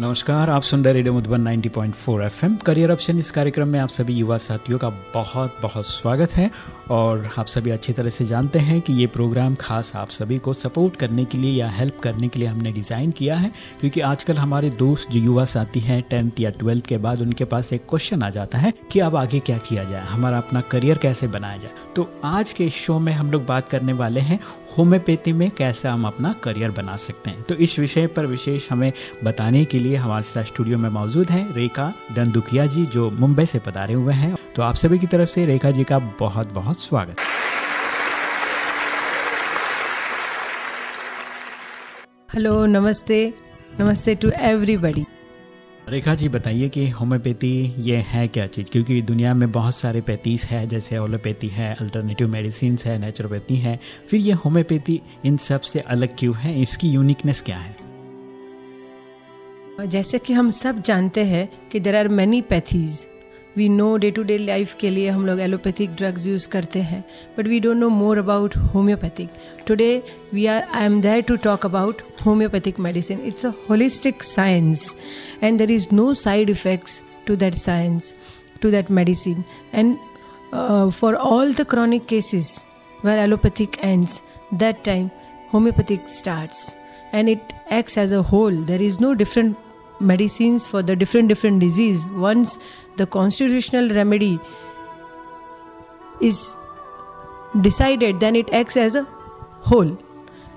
नमस्कार, आप सुन रहे radio Madhuban 90.4 FM. Career option इस कार्यक्रम में आप सभी युवा साथियों का बहुत बहुत स्वागत है और आप सभी अच्छी तरह से जानते हैं कि ये प्रोग्राम खास आप सभी को सपोर्ट करने के लिए या हेल्प करने के लिए हमने डिज़ाइन किया है, क्योंकि आजकल हमारे दोस्त जो युवा साथी हैं, टेंथ या ट्वेल्थ के बाद उनके पास एक क्वेश्चन आ जाता है कि अब आगे क्या किया जाए, हमारा अपना करियर कैसे बनाया जाए। तो आज के शो में हम लोग बात करने वाले हैं होम्योपैथी में कैसे हम अपना करियर बना सकते हैं? तो इस विषय पर विशेष हमें बताने के लिए हमारे साथ स्टूडियो में मौजूद हैं रेखा दंदुकिया जी, जो मुंबई से पधारे हुए हैं। तो आप सभी की तरफ़ से रेखा जी का बहुत बहुत स्वागत। हेलो नमस्ते। नमस्ते टू एवरीबडी रेखा जी, बताइए कि होम्योपैथी ये है क्या चीज़? क्योंकि दुनिया में बहुत सारे पैथीस है, जैसे ओलोपैथी है अल्टरनेटिव मेडिसिन है नेचुरोपैथी है। फिर ये होम्योपैथी इन सबसे अलग क्यों है? इसकी यूनिकनेस क्या है? जैसे कि हम सब जानते हैं कि there are many pathies we know day to day life के लिए हम लोग एलोपैथिक ड्रग्स यूज़ करते हैं but we don't know more about homeopathic today we are I am there to talk about homeopathic medicine it's a holistic science and there is no side effects to that science to that medicine and for all the chronic cases where allopathic ends that time homeopathic start and it acts as a whole there is no different medicines for the different different disease once the constitutional remedy is decided then it acts as a whole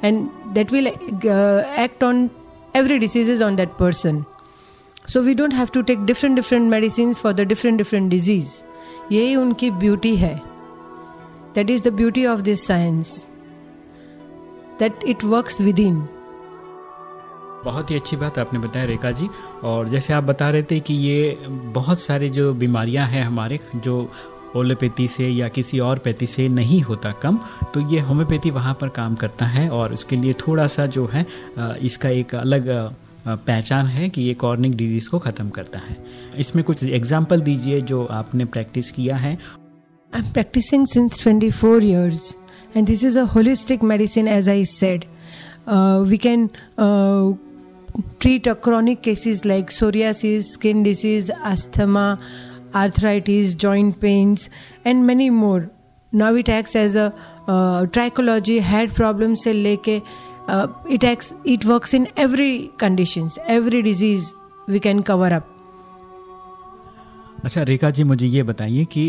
and that will uh, act on every diseases on that person so we don't have to take different different medicines for the different different disease उनकी beauty है that is the beauty of this science that it works within बहुत ही अच्छी बात आपने बताया रेखा जी। और जैसे आप बता रहे थे कि ये बहुत सारे जो बीमारियाँ हैं हमारे जो ओलोपैथी से या किसी और पैथी से नहीं होता कम तो ये होम्योपैथी वहाँ पर काम करता है और उसके लिए थोड़ा सा जो है इसका एक अलग पहचान है कि ये कॉर्निक डिज़ीज़ को ख़त्म करता है। इसमें कुछ एग्ज़ाम्पल दीजिए जो आपने प्रैक्टिस किया है। I am practising since 24 years and this is a holistic medicine as I said. Uh, we can uh, treat a chronic cases like psoriasis skin disease asthma arthritis joint pains and many more now it acts as a uh, trichology head problem से लेके uh, it acts it works in every conditions every disease we can cover up अच्छा रेखा जी मुझे ये बताइए कि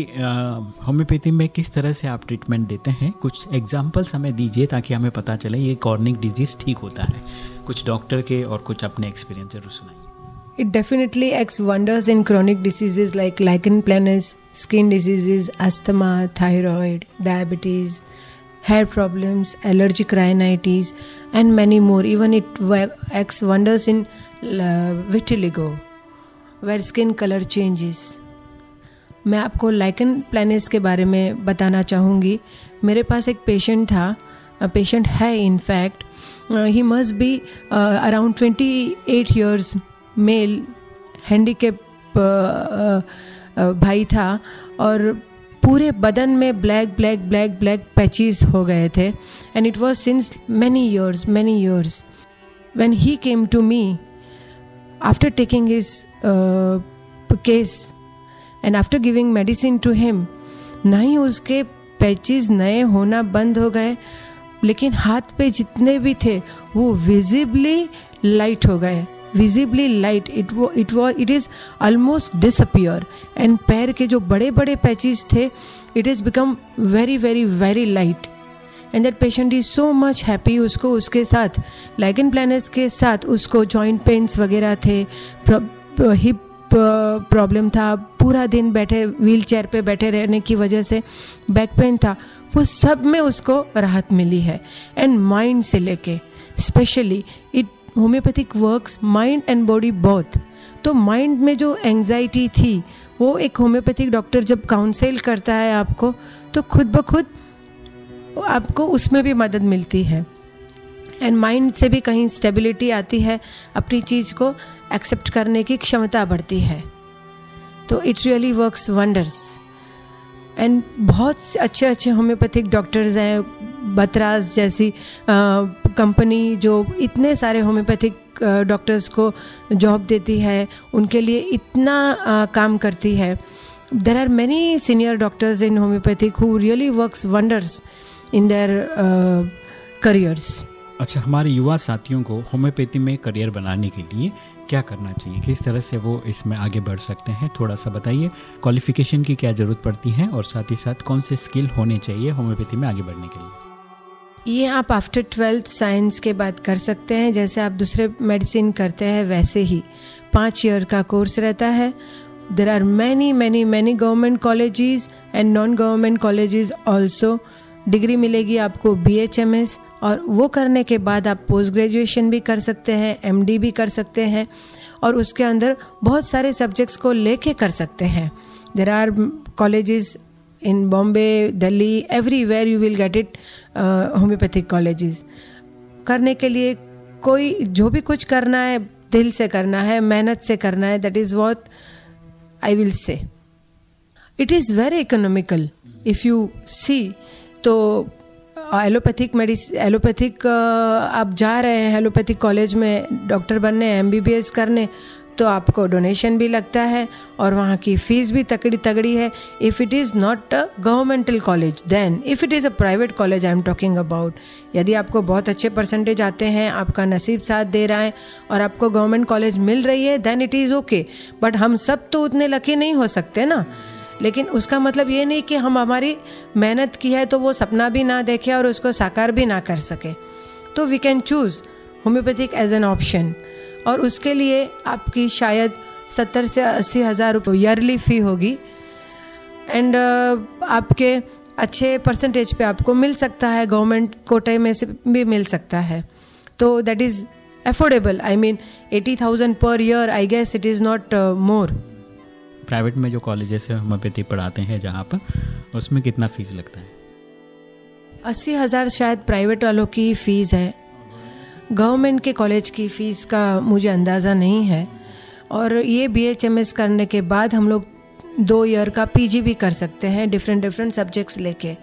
homeopathy में किस तरह से आप ट्रीटमेंट देते हैं कुछ एग्जाम्पल्स हमें दीजिए ताकि हमें पता चले ये कॉर्निक डिज़ीज़ ठीक होता है कुछ डॉक्टर के और कुछ अपने एक्सपीरियंस ज़रूर सुनाइए It definitely acts wonders in chronic diseases like lichen planus, skin diseases, asthma, thyroid, diabetes, hair problems, allergic rhinitis, and many more. Even it acts wonders in uh, vitiligo, where skin color changes. मैं आपको lichen प्लानिस के बारे में बताना चाहूँगी। मेरे पास एक पेशेंट था पेशेंट है in fact he must be around twenty eight years male handicap भाई था और पूरे बदन में black black black black patches हो गए थे। And it was since many years many years when he came to me after taking his case and after giving medicine to him ना ही उसके पैचेस नए होना बंद हो गए, लेकिन हाथ पे जितने भी थे, वो विजिबली लाइट हो गए। विजिबली लाइट इट वो इट वो it is almost disappear and पैर के जो बड़े बड़े पैचेस थे it is become very very very light and that patient is so much happy उसको उसके साथ लाइगन प्लानर्स के साथ उसको जॉइंट पेन्स वगैरह थे हिप प्रॉब्लम था। पूरा दिन बैठे व्हील चेयर पर बैठे रहने की वजह से बैक पेन था। वो सब में उसको राहत मिली है। एंड माइंड से लेके specially it homeopathic works mind and body both तो माइंड में जो एंजाइटी थी, वो एक होम्योपैथिक डॉक्टर जब काउंसिल करता है आपको तो खुद ब खुद आपको उसमें भी मदद मिलती है। एंड माइंड से भी कहीं स्टेबिलिटी आती है अपनी चीज़ को। एक्सेप्ट करने की क्षमता बढ़ती है। तो it really works wonders and बहुत से अच्छे अच्छे होम्योपैथिक डॉक्टर्स हैं बतराज जैसी कंपनी जो इतने सारे होम्योपैथिक डॉक्टर्स को जॉब देती है उनके लिए इतना आ, काम करती है। There are many senior doctors in homeopathic who really works wonders in their careers अच्छा हमारे युवा साथियों को होम्योपैथी में करियर बनाने के लिए क्या करना चाहिए? किस तरह से वो इसमें आगे बढ़ सकते हैं? थोड़ा सा बताइए। क्वालिफिकेशन की क्या ज़रूरत पड़ती है? और साथ ही साथ कौन से स्किल होने चाहिए होम्योपैथी में आगे बढ़ने के लिए? ये आप आफ्टर ट्वेल्थ साइंस के बाद कर सकते हैं। जैसे आप दूसरे मेडिसिन करते हैं, वैसे ही। पाँच ईयर का कोर्स रहता है। There are many many many government colleges and non government colleges also degree मिलेगी आपको बी एच एम एस और वो करने के बाद आप पोस्ट ग्रेजुएशन भी कर सकते हैं एम डी भी कर सकते हैं और उसके अंदर बहुत सारे सब्जेक्ट्स को लेके कर सकते हैं। There are colleges in Bombay Delhi everywhere you will get it homeopathic colleges करने के लिए कोई, जो भी कुछ करना है, दिल से करना है, मेहनत से करना है that is what I will say it is very economical if you see तो एलोपैथिक मेडिस एलोपैथिक आप जा रहे हैं एलोपैथिक कॉलेज में डॉक्टर बनने एमबीबीएस करने तो आपको डोनेशन भी लगता है और वहाँ की फ़ीस भी तकड़ी तगड़ी है। If it is not a governmental college then if it is a private college I am talking about यदि आपको बहुत अच्छे परसेंटेज आते हैं, आपका नसीब साथ दे रहा है और आपको गवर्नमेंट कॉलेज मिल रही है then it is okay but हम सब तो उतने लकी नहीं हो सकते ना। लेकिन उसका मतलब ये नहीं कि हम हमारी मेहनत की है तो वो सपना भी ना देखे और उसको साकार भी ना कर सके। तो we can choose homeopathic as an option और उसके लिए आपकी शायद सत्तर से अस्सी हज़ार रुपये ईयरली फ़ी होगी। एंड uh, आपके अच्छे परसेंटेज पे आपको मिल सकता है गवर्नमेंट कोटे में से भी मिल सकता है। तो that is affordable I mean eighty thousand per year I guess it is not more private में जो कॉलेजेस है होम्योपैथी पढ़ाते हैं जहाँ पर, उसमें कितना फ़ीस लगता है? अस्सी हज़ार शायद प्राइवेट वालों की फ़ीस है। गवर्नमेंट के कॉलेज की फ़ीस का मुझे अंदाज़ा नहीं है। और ये बीएचएमएस करने के बाद हम लोग दो ईयर का पीजी भी कर सकते हैं डिफरेंट डिफरेंट सब्जेक्ट्स लेके।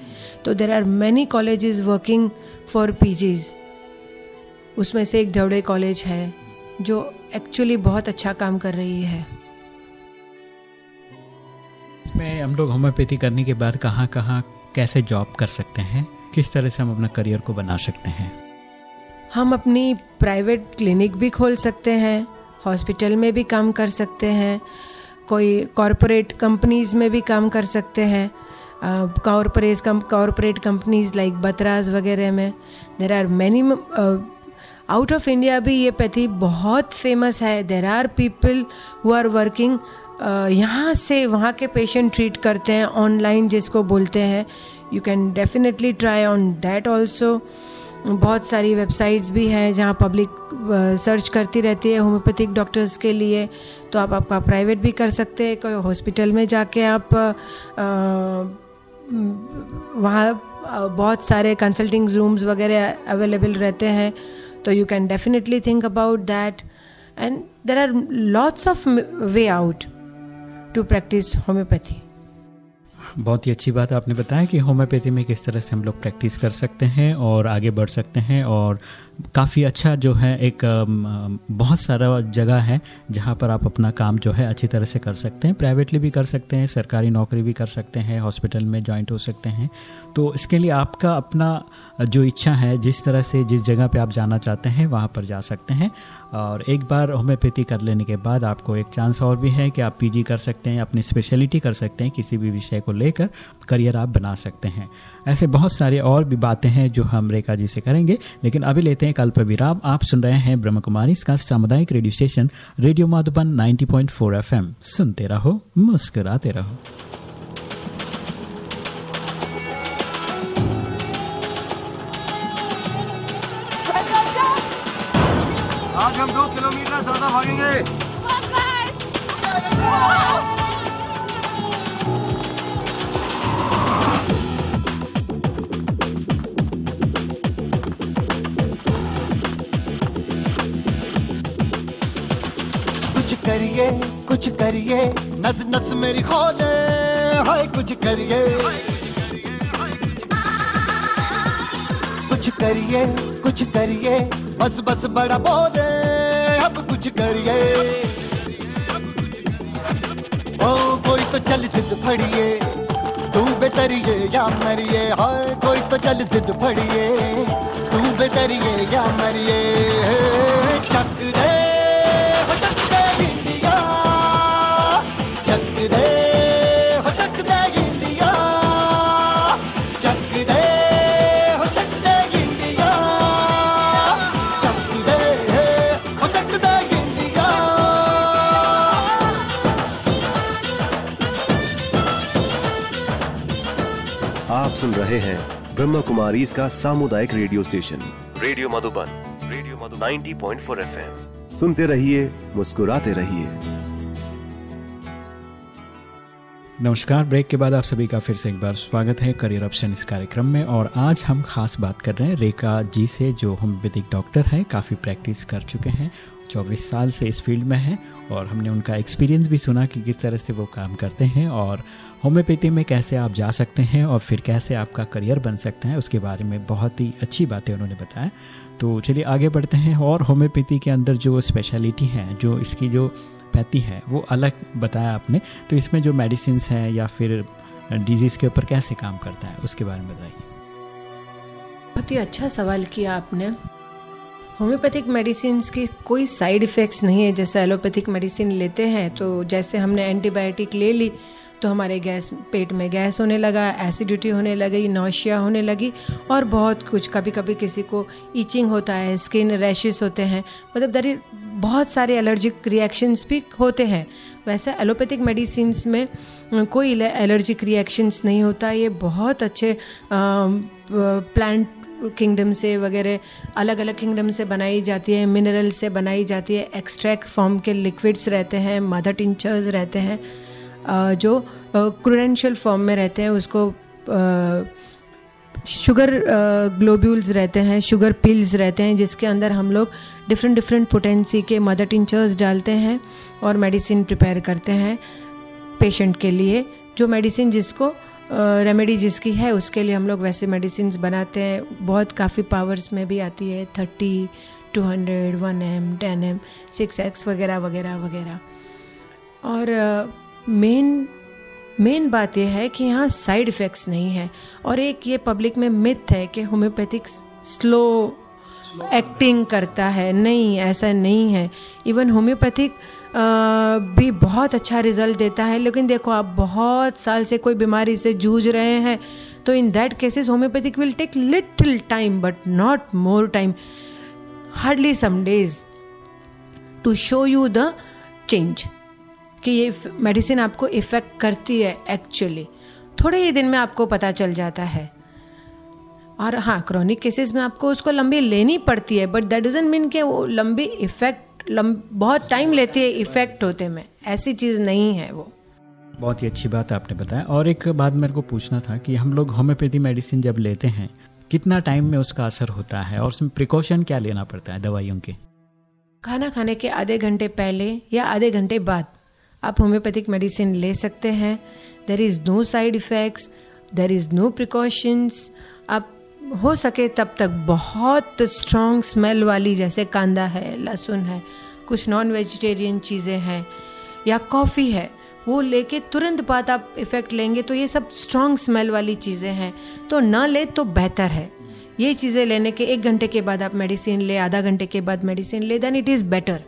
तो there are many colleges working for PGs उसमें से एक ढवड़े कॉलेज है, जो एक्चुअली बहुत अच्छा काम कर रही है। इसमें हम लोग होम्योपैथी करने के बाद कहाँ कहाँ कैसे जॉब कर सकते हैं? किस तरह से हम अपना करियर को बना सकते हैं? हम अपनी प्राइवेट क्लिनिक भी खोल सकते हैं, हॉस्पिटल में भी काम कर सकते हैं, कोई कॉरपोरेट कंपनीज़ में भी काम कर सकते हैं corporate corporate companies like Batra's वगैरह में। There are many out of India भी ये पैथी बहुत फ़ेमस है। There are people who are working यहाँ से वहाँ के पेशेंट ट्रीट करते हैं ऑनलाइन जिसको बोलते हैं। You can definitely try on that also बहुत सारी वेबसाइट्स भी हैं जहाँ पब्लिक सर्च करती रहती है होम्योपैथिक डॉक्टर्स के लिए। तो आप आपका प्राइवेट भी कर सकते हैं, कोई हॉस्पिटल में जाके आप वहाँ बहुत सारे कंसल्टिंग रूम्स वगैरह अवेलेबल रहते हैं। तो you can definitely think about that and there are lots of way out to practise homeopathy. बहुत ही अच्छी बात आपने बताया कि होम्योपैथी में किस तरह से हम लोग प्रैक्टिस कर सकते हैं और आगे बढ़ सकते हैं और काफ़ी अच्छा जो है एक बहुत सारा जगह है जहाँ पर आप अपना काम जो है अच्छी तरह से कर सकते हैं। प्राइवेटली भी कर सकते हैं, सरकारी नौकरी भी कर सकते हैं, हॉस्पिटल में ज्वाइंट हो सकते हैं। तो इसके लिए आपका अपना जो इच्छा है, जिस तरह से जिस जगह पे आप जाना चाहते हैं, वहाँ पर जा सकते हैं। और एक बार होम्योपैथी कर लेने के बाद आपको एक चांस और भी है कि आप पीजी कर सकते हैं, अपनी स्पेशलिटी कर सकते हैं, किसी भी विषय को लेकर करियर आप बना सकते हैं। ऐसे बहुत सारे और भी बातें हैं जो हम रेखा जी से करेंगे, लेकिन अभी लेते हैं कल्प विराम आप सुन रहे हैं ब्रह्म कुमारी। इसका सामुदायिक radio station radio Madhuban 90.4 FM. सुनते रहो, मुस्कुराते रहो। करिए, कुछ करिए। नस नस मेरी खोले, हाय कुछ करिए। कुछ करिए कुछ करिए। बस बस बड़ा बोले, अब कुछ करिए। ओ, कोई तो चल सिद्ध फड़िए तू बेतरिए या मरिए। हाय, कोई तो चल सिद्ध फड़िए तू बेतरिए या मरिए। शक रहे हैं ब्रह्म कुमारी इसका सामुदायिक radio station. Radio Madhuban radio Madhu 90.4 FM. सुनते रहिए मुस्कुराते रहिए। नमस्कार ब्रेक के बाद आप सभी का फिर से एक बार स्वागत है करियर ऑप्शन इस कार्यक्रम में और आज हम खास बात कर रहे हैं रेखा जी से जो होम्योपैथिक डॉक्टर हैं काफ़ी प्रैक्टिस कर चुके हैं चौबीस साल से इस फ़ील्ड में हैं और हमने उनका एक्सपीरियंस भी सुना कि किस तरह से वो काम करते हैं और होम्योपैथी में कैसे आप जा सकते हैं और फिर कैसे आपका करियर बन सकता है, उसके बारे में बहुत ही अच्छी बातें उन्होंने बताया। तो चलिए आगे बढ़ते हैं और होम्योपैथी के अंदर जो स्पेशलिटी है, जो इसकी जो पैथी है, वो अलग बताया आपने। तो इसमें जो मेडिसिन हैं या फिर डिज़ीज़ के ऊपर कैसे काम करता है, उसके बारे में बताइए। बहुत ही अच्छा सवाल किया आपने। होम्योपैथिक मेडिसिन की कोई साइड इफ़ेक्ट्स नहीं है। जैसे एलोपैथिक मेडिसिन लेते हैं तो जैसे हमने एंटीबायोटिक ले ली तो हमारे गैस, पेट में गैस होने लगा, एसिडिटी होने लगी, नौशिया होने लगी, और बहुत कुछ। कभी कभी किसी को ईचिंग होता है, स्किन रैशेस होते हैं मतलब दर बहुत सारे एलर्जिक रिएक्शंस भी होते हैं। वैसे एलोपैथिक मेडिसिन में कोई एलर्जिक रिएक्शंस नहीं होता। ये बहुत अच्छे प्लांट किंगडम से वगैरह अलग अलग किंगडम से बनाई जाती है मिनरल से बनाई जाती है एक्सट्रैक्ट फॉर्म के लिक्विड्स रहते हैं मदर टिंचर्स रहते हैं जो क्रूडेंशियल फॉर्म में रहते हैं, उसको शुगर ग्लोब्यूल्स रहते हैं शुगर पिल्स रहते हैं, जिसके अंदर हम लोग डिफरेंट डिफरेंट पोटेंसी के मदर टिंचर्स डालते हैं और मेडिसिन प्रिपेयर करते हैं पेशेंट के लिए, जो मेडिसिन जिसको रेमेडी जिसकी है, उसके लिए हम लोग वैसे मेडिसिन बनाते हैं। बहुत काफ़ी पावर्स में भी आती है। Thirty, two hundred, one M, ten M, six X वगैरह वगैरह वगैरह। और मेन मेन बात यह है कि यहाँ साइड इफ़ेक्ट्स नहीं है। और एक ये पब्लिक में मिथ है कि होम्योपैथिक स्लो एक्टिंग करता है। नहीं, ऐसा नहीं है। इवन होम्योपैथिक भी बहुत अच्छा रिज़ल्ट देता है। लेकिन देखो, आप बहुत साल से कोई बीमारी से जूझ रहे हैं तो in that cases homeopathic will take little time but not more time hardly some days to show you the change कि ये मेडिसिन आपको इफ़ेक्ट करती है एक्चुअली थोड़े ही दिन में आपको पता चल जाता है। और हाँ क्रॉनिक केसेस में आपको उसको लंबी लेनी पड़ती है बट दैट डजेंट मीन कि वो लंबी इफ़ेक्ट बहुत टाइम लेती है इफ़ेक्ट होते में। ऐसी चीज़ नहीं है वो। बहुत ही अच्छी बात आपने बताया। और एक बात मेरे को पूछना था कि हम लोग होम्योपैथी मेडिसिन जब लेते हैं कितना टाइम में उसका असर होता है और उसमें प्रिकॉशन क्या लेना पड़ता है दवाइयों के? खाना खाने के आधे घंटे पहले या आधे घंटे बाद आप होम्योपैथिक मेडिसिन ले सकते हैं। There is no side effects there is no precautions आप हो सके तब तक बहुत स्ट्रॉन्ग स्मेल वाली जैसे कांदा है, लहसुन है, कुछ नॉन वेजिटेरियन चीज़ें हैं, या कॉफ़ी है, वो लेके तुरंत बाद आप इफ़ेक्ट लेंगे तो ये सब स्ट्रॉन्ग स्मेल वाली चीज़ें हैं। तो ना ले तो बेहतर है। ये चीज़ें लेने के एक घंटे के बाद आप मेडिसिन ले, आधा घंटे के बाद मेडिसिन ले देन इट इज़ बेटर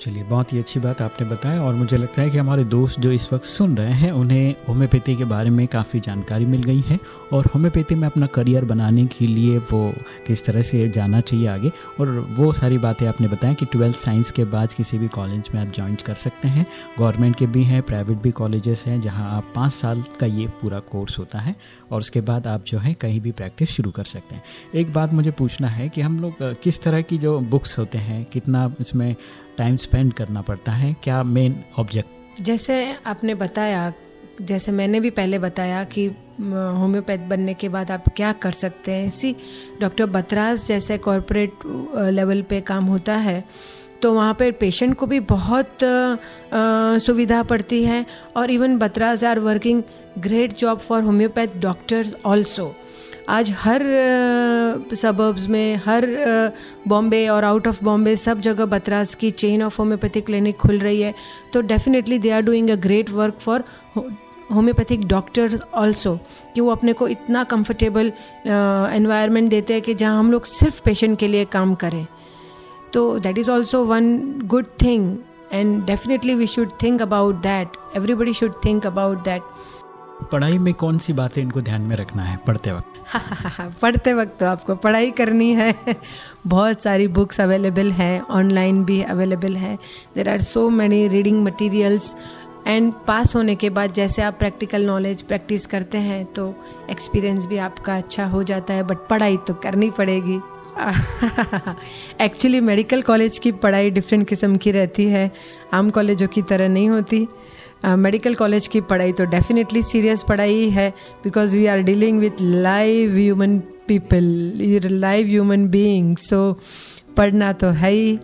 चलिए, बहुत ही अच्छी बात आपने बताया और मुझे लगता है कि हमारे दोस्त जो इस वक्त सुन रहे हैं, उन्हें होम्योपैथी के बारे में काफ़ी जानकारी मिल गई है और होम्योपैथी में अपना करियर बनाने के लिए वो किस तरह से जाना चाहिए आगे और वो सारी बातें आपने बताया कि ट्वेल्थ साइंस के बाद किसी भी कॉलेज में आप ज्वाइन कर सकते हैं। गवर्नमेंट के भी हैं, प्राइवेट भी कॉलेजेस हैं, जहाँ आप पाँच साल का ये पूरा कोर्स होता है और उसके बाद आप जो है कहीं भी प्रैक्टिस शुरू कर सकते हैं। एक बात मुझे पूछना है कि हम लोग किस तरह की जो बुक्स होते हैं, कितना इसमें टाइम स्पेंड करना पड़ता है क्या मेन ऑब्जेक्ट जैसे आपने बताया जैसे मैंने भी पहले बताया कि होम्योपैथ बनने के बाद आप क्या कर सकते हैं। इसी डॉक्टर बतराज जैसे कॉरपोरेट लेवल पे काम होता है तो वहाँ पर पेशेंट को भी बहुत आ, सुविधा पड़ती है। और even Batra's are working great job for homeopath doctors also आज हर सबर्ब्स में, हर बॉम्बे और आउट ऑफ़ बॉम्बे सब जगह बतरास की चेन ऑफ़ होम्योपैथिक क्लिनिक खुल रही है। तो definitely they are doing a great work for homeopathic doctors also कि वो अपने को इतना कंफर्टेबल एनवायरनमेंट देते हैं कि जहाँ हम लोग सिर्फ़ पेशेंट के लिए काम करें। तो that is also one good thing and definitely we should think about that everybody should think about that पढ़ाई में कौन सी बातें इनको ध्यान में रखना है पढ़ते वक्त? पढ़ते वक्त तो आपको पढ़ाई करनी है। बहुत सारी बुक्स अवेलेबल हैं ऑनलाइन भी अवेलेबल है। There are so many reading materials and pass होने के बाद जैसे आप प्रैक्टिकल नॉलेज प्रैक्टिस करते हैं तो एक्सपीरियंस भी आपका अच्छा हो जाता है बट पढ़ाई तो करनी पड़ेगी। एक्चुअली मेडिकल कॉलेज की पढ़ाई डिफरेंट किस्म की रहती है। आम कॉलेजों की तरह नहीं होती। मेडिकल uh, कॉलेज की पढ़ाई तो डेफिनेटली सीरियस पढ़ाई है because we are dealing with live human people live human being so पढ़ना तो है ही।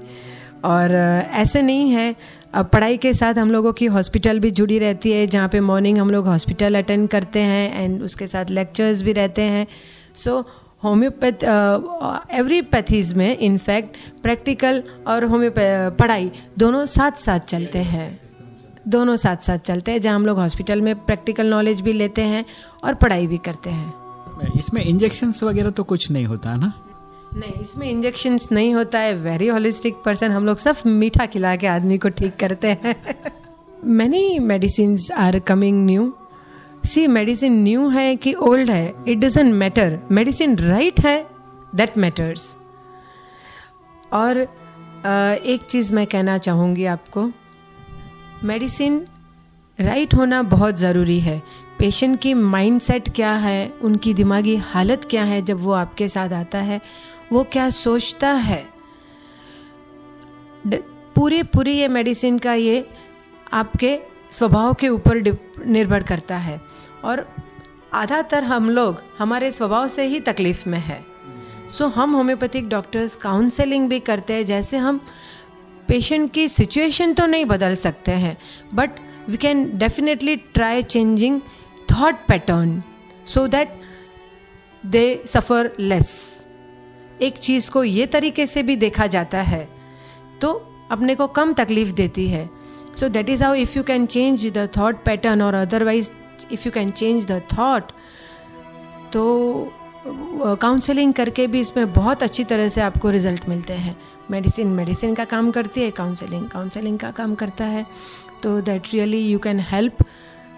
और uh, ऐसे नहीं है। पढ़ाई के साथ हम लोगों की हॉस्पिटल भी जुड़ी रहती है जहाँ पे मॉर्निंग हम लोग हॉस्पिटल अटेंड करते हैं एंड उसके साथ लेक्चर्स भी रहते हैं। सो होम्योपैथ एवरी पैथीज में इनफैक्ट प्रैक्टिकल और होम्योपै पढ़ाई दोनों साथ साथ चलते हैं। दोनों साथ साथ चलते हैं जहाँ हम लोग हॉस्पिटल में प्रैक्टिकल नॉलेज भी लेते हैं और पढ़ाई भी करते हैं। इसमें इंजेक्शन वगैरह तो कुछ नहीं होता ना? नहीं इसमें इंजेक्शन नहीं होता है। वेरी होलिस्टिक पर्सन हम लोग सब मीठा खिला के आदमी को ठीक करते हैं। Many medicine are coming new see medicine new है कि ओल्ड है? It doesn't matter medicine right है दैट मैटर्स और एक चीज़ मैं कहना चाहूँगी आपको। मेडिसिन राइट होना बहुत ज़रूरी है। पेशेंट की माइंडसेट क्या है? उनकी दिमागी हालत क्या है? जब वो आपके साथ आता है वो क्या सोचता है? पूरे पूरी ये मेडिसिन का ये आपके स्वभाव के ऊपर निर्भर करता है। और आधातर हम लोग हमारे स्वभाव से ही तकलीफ़ में है। सो so, हम होम्योपैथिक डॉक्टर्स काउंसलिंग भी करते हैं जैसे हम पेशेंट की सिचुएशन तो नहीं बदल सकते हैं but we can definitely try changing thought pattern so that they suffer less एक चीज़ को ये तरीके से भी देखा जाता है तो अपने को कम तकलीफ़ देती है। So that is how if you can change the thought pattern और otherwise if you can change the thought तो काउंसलिंग करके भी इसमें बहुत अच्छी तरह से आपको रिज़ल्ट मिलते हैं। मेडिसिन मेडिसिन का काम करती है काउंसलिंग काउंसलिंग का काम करता है। तो that really you can help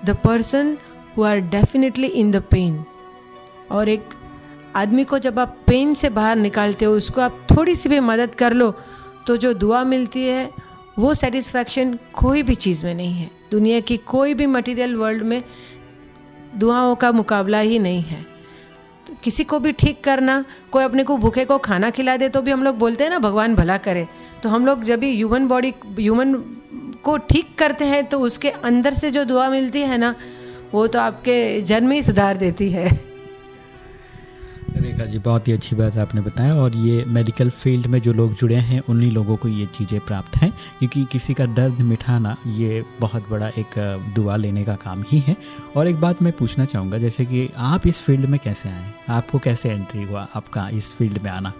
the person who are definitely in the pain और एक आदमी को जब आप पेन से बाहर निकालते हो, उसको आप थोड़ी सी भी मदद कर लो तो जो दुआ मिलती है, वो सेटिस्फैक्शन कोई भी चीज़ में नहीं है। दुनिया की कोई भी मटेरियल वर्ल्ड में दुआओं का मुकाबला ही नहीं है। किसी को भी ठीक करना, कोई अपने को भूखे को खाना खिला दे तो भी हम लोग बोलते हैं ना, भगवान भला करे। तो हम लोग जब भी ह्यूमन बॉडी ह्यूमन को ठीक करते हैं तो उसके अंदर से जो दुआ मिलती है ना, वो तो आपके जन्म ही सुधार देती है। रेखा जी, बहुत ही अच्छी बात आपने बताया और ये मेडिकल फ़ील्ड में जो लोग जुड़े हैं, उन्हीं लोगों को ये चीज़ें प्राप्त हैं क्योंकि किसी का दर्द मिठाना ये बहुत बड़ा एक दुआ लेने का काम ही है। और एक बात मैं पूछना चाहूँगा, जैसे कि आप इस फ़ील्ड में कैसे आए? आपको कैसे एंट्री हुआ आपका इस फ़ील्ड में आना?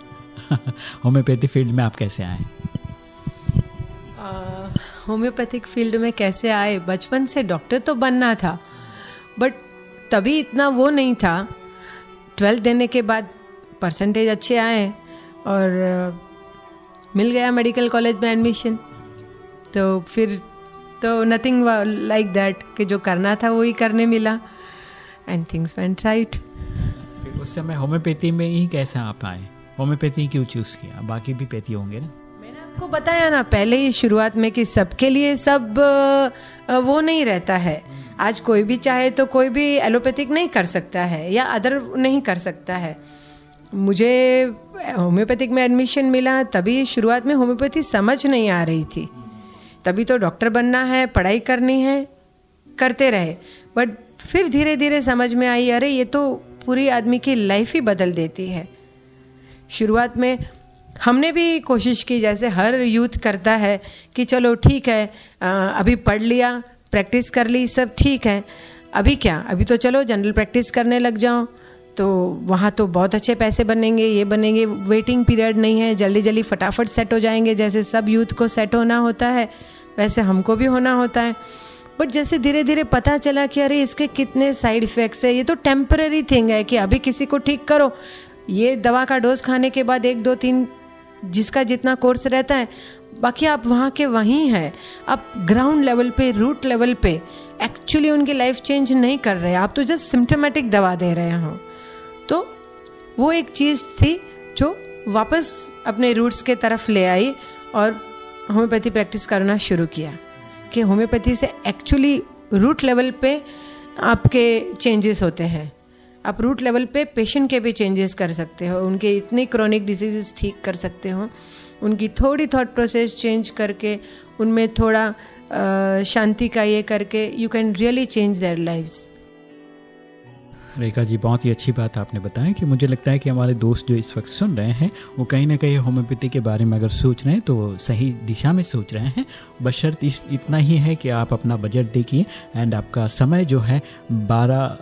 होम्योपैथी फ़ील्ड में आप कैसे आए? होम्योपैथिक फ़ील्ड में कैसे आए? बचपन से डॉक्टर तो बनना था बट तभी इतना वो नहीं था ट्वेल्थ देने के बाद परसेंटेज अच्छे आए और मिल गया मेडिकल कॉलेज में एडमिशन तो फिर तो नथिंग लाइक दैट कि जो करना था वही करने मिला एंड थिंग्स वेंट राइट उस समय होम्योपैथी में ही कैसे आप आए? होम्योपैथी क्यों चूज़ किया? बाकी भी पैथी होंगे ना? आपको बताया ना, पहले ही शुरुआत में कि सबके लिए सब वो नहीं रहता है। आज कोई भी चाहे तो कोई भी एलोपैथिक नहीं कर सकता है या अदर नहीं कर सकता है। मुझे होम्योपैथिक में एडमिशन मिला, तभी शुरुआत में होम्योपैथी समझ नहीं आ रही थी। तभी तो डॉक्टर बनना है, पढ़ाई करनी है, करते रहे। बट फिर धीरे धीरे समझ में आई, अरे ये तो पूरी आदमी की लाइफ ही बदल देती है। शुरुआत में हमने भी कोशिश की, जैसे हर यूथ करता है कि चलो ठीक है अभी पढ़ लिया प्रैक्टिस कर ली, सब ठीक है। अभी क्या? अभी तो चलो जनरल प्रैक्टिस करने लग जाओ। तो वहाँ तो बहुत अच्छे पैसे बनेंगे, ये बनेंगे वेटिंग पीरियड नहीं है जल्दी जल्दी फटाफट सेट हो जाएँगे, जैसे सब यूथ को सेट होना होता है, वैसे हमको भी होना होता है। बट जैसे धीरे धीरे पता चला कि अरे इसके कितने साइड इफ़ेक्ट्स है, ये तो टेम्पररी थिंग है कि अभी किसी को ठीक करो। ये दवा का डोज खाने के बाद एक, दो, तीन जिसका जितना कोर्स रहता है, बाकी आप वहाँ के वहीं हैं। आप ग्राउंड लेवल पे रूट लेवल पे एक्चुअली उनकी लाइफ चेंज नहीं कर रहे। आप तो जस्ट सिम्टोमेटिक दवा दे रहे हो। तो वो एक चीज़ थी जो वापस अपने रूट्स के तरफ़ ले आई और होम्योपैथी प्रैक्टिस करना शुरू किया कि होम्योपैथी से एक्चुअली रूट लेवल पे आपके चेंजेस होते हैं। आप रूट लेवल पे पेशेंट के भी चेंजेस कर सकते हो, उनके इतनी क्रॉनिक डिजीजेस ठीक कर सकते हो, उनकी थोड़ी थॉट प्रोसेस चेंज करके, उनमें थोड़ा शांति का ये करके you can really change their lifes Rekha ji, बहुत ही अच्छी बात आपने बताया कि मुझे लगता है कि हमारे दोस्त जो इस वक्त सुन रहे हैं, वो कहीं ना कहीं होम्योपैथी के बारे में अगर सोच रहे हैं तो सही दिशा में सोच रहे हैं। बशर्त इस, इतना ही है कि आप अपना बजट देखिए एंड आपका समय जो है, बारह,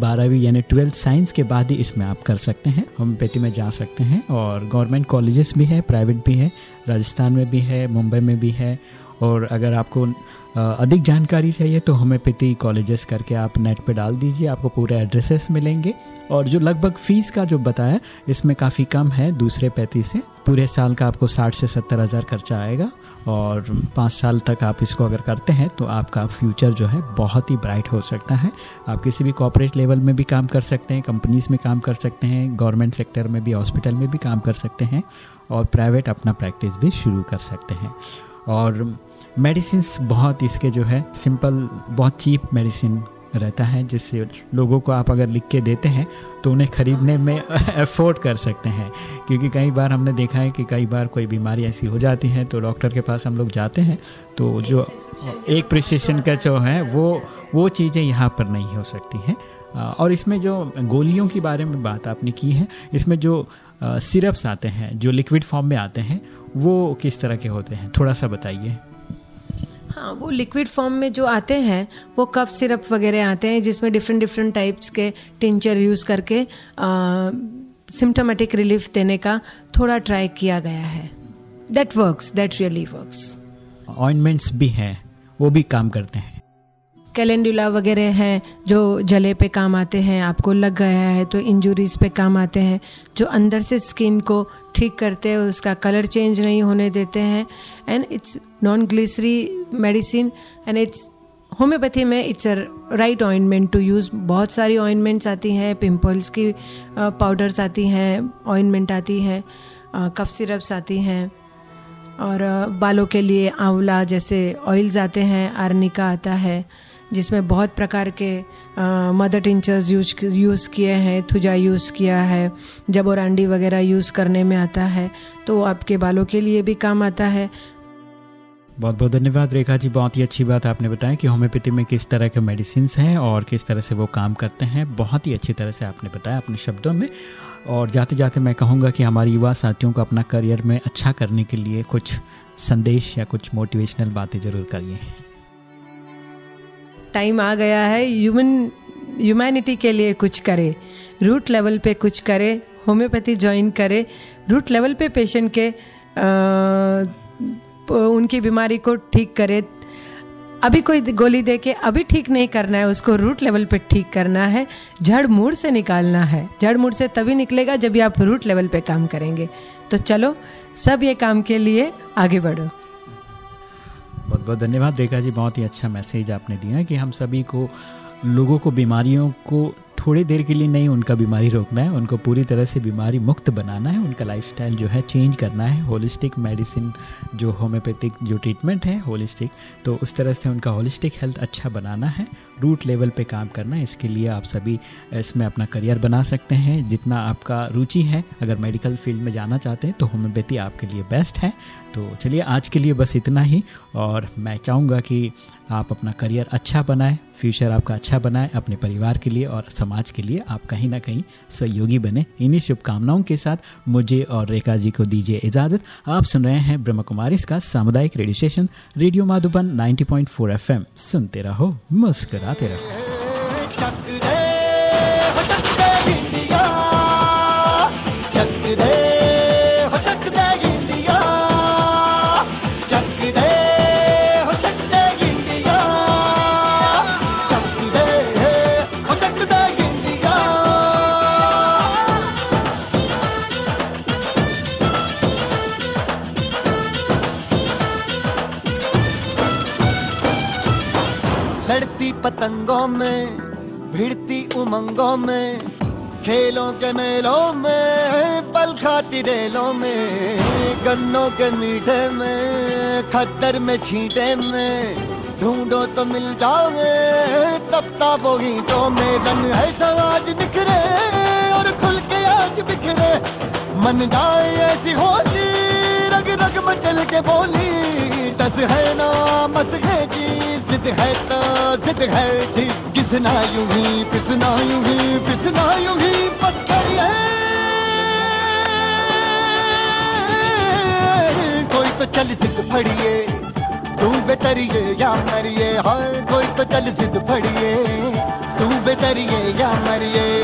बारहवीं यानी ट्वेल्थ साइंस के बाद ही इसमें आप कर सकते हैं, होम्योपैथी में जा सकते हैं और गवर्नमेंट कॉलेजेस भी है, प्राइवेट भी है, राजस्थान में भी है, मुंबई में भी है और अगर आपको अधिक जानकारी चाहिए तो होम्योपैथी कॉलेजेस करके आप नेट पे डाल दीजिए, आपको पूरे एड्रेसेस मिलेंगे। और जो लगभग फ़ीस का जो बताया, इसमें काफ़ी कम है, दूसरे पैंतीस से। पूरे साल का आपको साठ से सत्तर हज़ार खर्चा आएगा और पाँच साल तक आप इसको अगर करते हैं तो आपका फ्यूचर जो है बहुत ही ब्राइट हो सकता है। आप किसी भी कॉपरेट लेवल में भी काम कर सकते हैं कंपनीज़ में काम कर सकते हैं गवर्नमेंट सेक्टर में भी हॉस्पिटल में भी काम कर सकते हैं और प्राइवेट अपना प्रैक्टिस भी शुरू कर सकते हैं। और मेडिसिन बहुत इसके जो है सिंपल, बहुत चीप मेडिसिन रहता है, जिससे लोगों को आप अगर लिख के देते हैं तो उन्हें ख़रीदने में अफोर्ड कर सकते हैं। क्योंकि कई बार हमने देखा है कि कई बार कोई बीमारी ऐसी हो जाती है तो डॉक्टर के पास हम लोग जाते हैं तो जो एक प्रिस्क्रिप्शन का जो है, वो वो चीज़ें यहाँ पर नहीं हो सकती हैं। और इसमें जो गोलियों के बारे में बात आपने की है, इसमें जो सिरप्स आते हैं, जो लिक्विड फॉर्म में आते हैं, वो किस तरह के होते हैं, थोड़ा सा बताइए। हाँ वो लिक्विड फॉर्म में जो आते हैं, वो कफ सिरप वगैरह आते हैं, जिसमें डिफरेंट डिफरेंट टाइप्स के टिंचर यूज़ करके सिम्टोमेटिक रिलीफ देने का थोड़ा ट्राई किया गया है। That works that really works ointments भी हैं, वो भी काम करते हैं। कैलेंडुला वगैरह हैं जो जले पे काम आते हैं, आपको लग गया है तो इंजुरीज पे काम आते हैं, जो अंदर से स्किन को ठीक करते हैं, उसका कलर चेंज नहीं होने देते हैं। And it's non glycerin medicine and it's homeopathy में it's a right ointment to use बहुत सारी ऑइनमेंट्स आती हैं पिंपल्स की पाउडर्स आती हैं ऑइनमेंट आती हैं कफ सिरप्स आती हैं। और बालों के लिए आंवला जैसे ऑयल्स आते हैं आर्निका आता है। जिसमें बहुत प्रकार के मदर टिंचर्स यूज़ यूज़ किए हैं थुजा यूज़ किया है जबोरांडी वगैरह यूज़ करने में आता है तो आपके बालों के लिए भी काम आता है। बहुत बहुत धन्यवाद, रेखा जी। बहुत ही अच्छी बात आपने बताया कि होम्योपैथी में किस तरह के मेडिसिन हैं और किस तरह से वो काम करते हैं। बहुत ही अच्छी तरह से आपने बताया अपने शब्दों में। और जाते जाते मैं कहूँगा कि हमारे युवा साथियों को अपना करियर में अच्छा करने के लिए कुछ संदेश या कुछ मोटिवेशनल बातें ज़रूर करिए। टाइम आ गया है ह्यूमन ह्यूमैनिटी के लिए कुछ करे रूट लेवल पे कुछ करे होम्योपैथी ज्वाइन करे रूट लेवल पे पेशेंट के आ, उनकी बीमारी को ठीक करे। अभी कोई गोली दे के अभी ठीक नहीं करना है उसको रूट लेवल पे ठीक करना है जड़ मूड से निकालना है। जड़ मूड से तभी निकलेगा जब आप रूट लेवल पे काम करेंगे। तो चलो सब ये काम के लिए आगे बढ़ो। बहुत बहुत धन्यवाद। रेखा जी, बहुत ही अच्छा मैसेज आपने दिया कि हम सभी को, लोगों को, बीमारियों को थोड़ी देर के लिए नहीं, उनका बीमारी रोकना है, उनको पूरी तरह से बीमारी मुक्त बनाना है, उनका लाइफस्टाइल जो है चेंज करना है होलिस्टिक मेडिसिन जो होम्योपैथिक जो ट्रीटमेंट है होलिस्टिक तो उस तरह से उनका होलिस्टिक हेल्थ अच्छा बनाना है रूट लेवल पे काम करना है, इसके लिए आप सभी इसमें अपना करियर बना सकते हैं, जितना आपका रुचि है, अगर मेडिकल फ़ील्ड में जाना चाहते हैं तो होम्योपैथी आपके लिए बेस्ट है तो चलिए आज के लिए बस इतना ही, और मैं चाहूँगा कि आप अपना करियर अच्छा बनाएँ फ्यूचर आपका अच्छा बनाएँ, अपने परिवार के लिए और समाज समाज के लिए आप कहीं ना कहीं सहयोगी बने। इन्हीं शुभकामनाओं के साथ मुझे और रेखा जी को दीजिए इजाज़त। आप सुन रहे हैं ब्रह्म कुमारी इसका सामुदायिक radio station, radio Madhuban 90.4 FM. सुनते रहो, मुस्कराते रहो। उमंगों में, खेलों के मेलों में, पल खाती रेलों में, गन्नों के मीठे में, खद्दर में छींटे में, ढूंढो तो मिल जाओगे तब ताबो ईंटों में, रंग है समाज निखरे और खुल के आज बिखरे, मन जाए ऐसी होली रग रग मचल के बोली, टस है ना, मस है जी, जिद है तो जिद है जी किसना यू ही, पिसना यू ही, पिसना यू ही, बस कर कोई तो चल जिद फड़िए, तू बेतरिए या मरिए हर कोई तो चल जिद फड़िए, तू बेतरिए या मरिए।